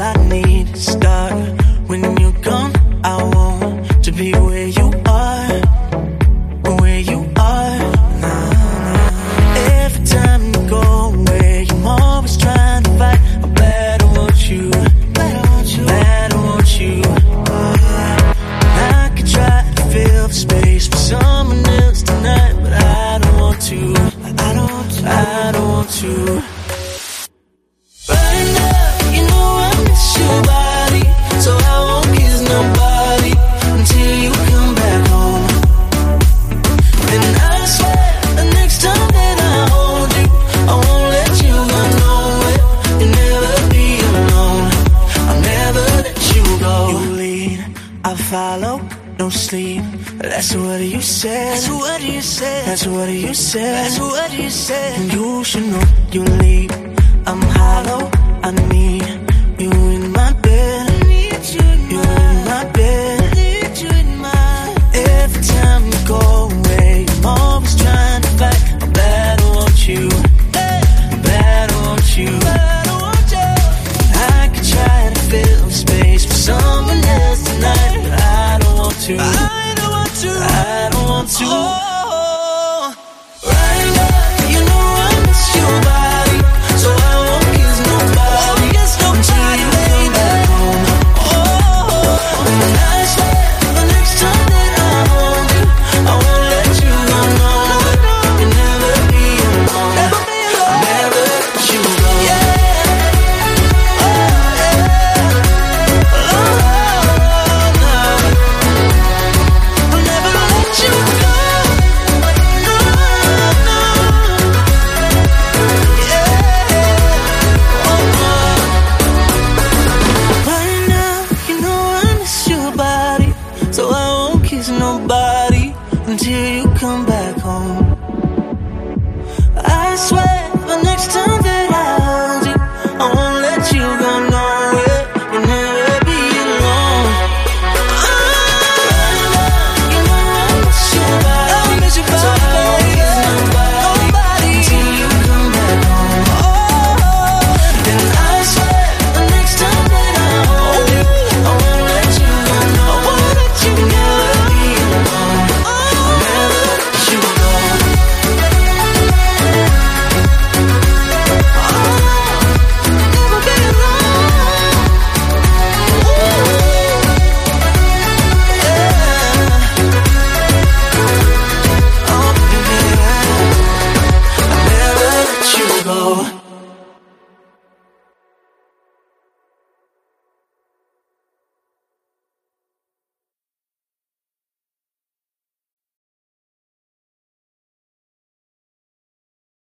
all I need. Start when you come, I want to be where you are, where you are. Nah. Every time you go away, I'm always trying to fight. I better want you, better want you, better want you. I could try to fill the space for someone else tonight, but I don't want to. I don't want to. I don't want to. I follow, no sleep. That's what you said. That's what you said. That's what you said. That's what you said. And you should know you leave. I'm hollow, I need. to. I don't want to. I don't want to. Oh.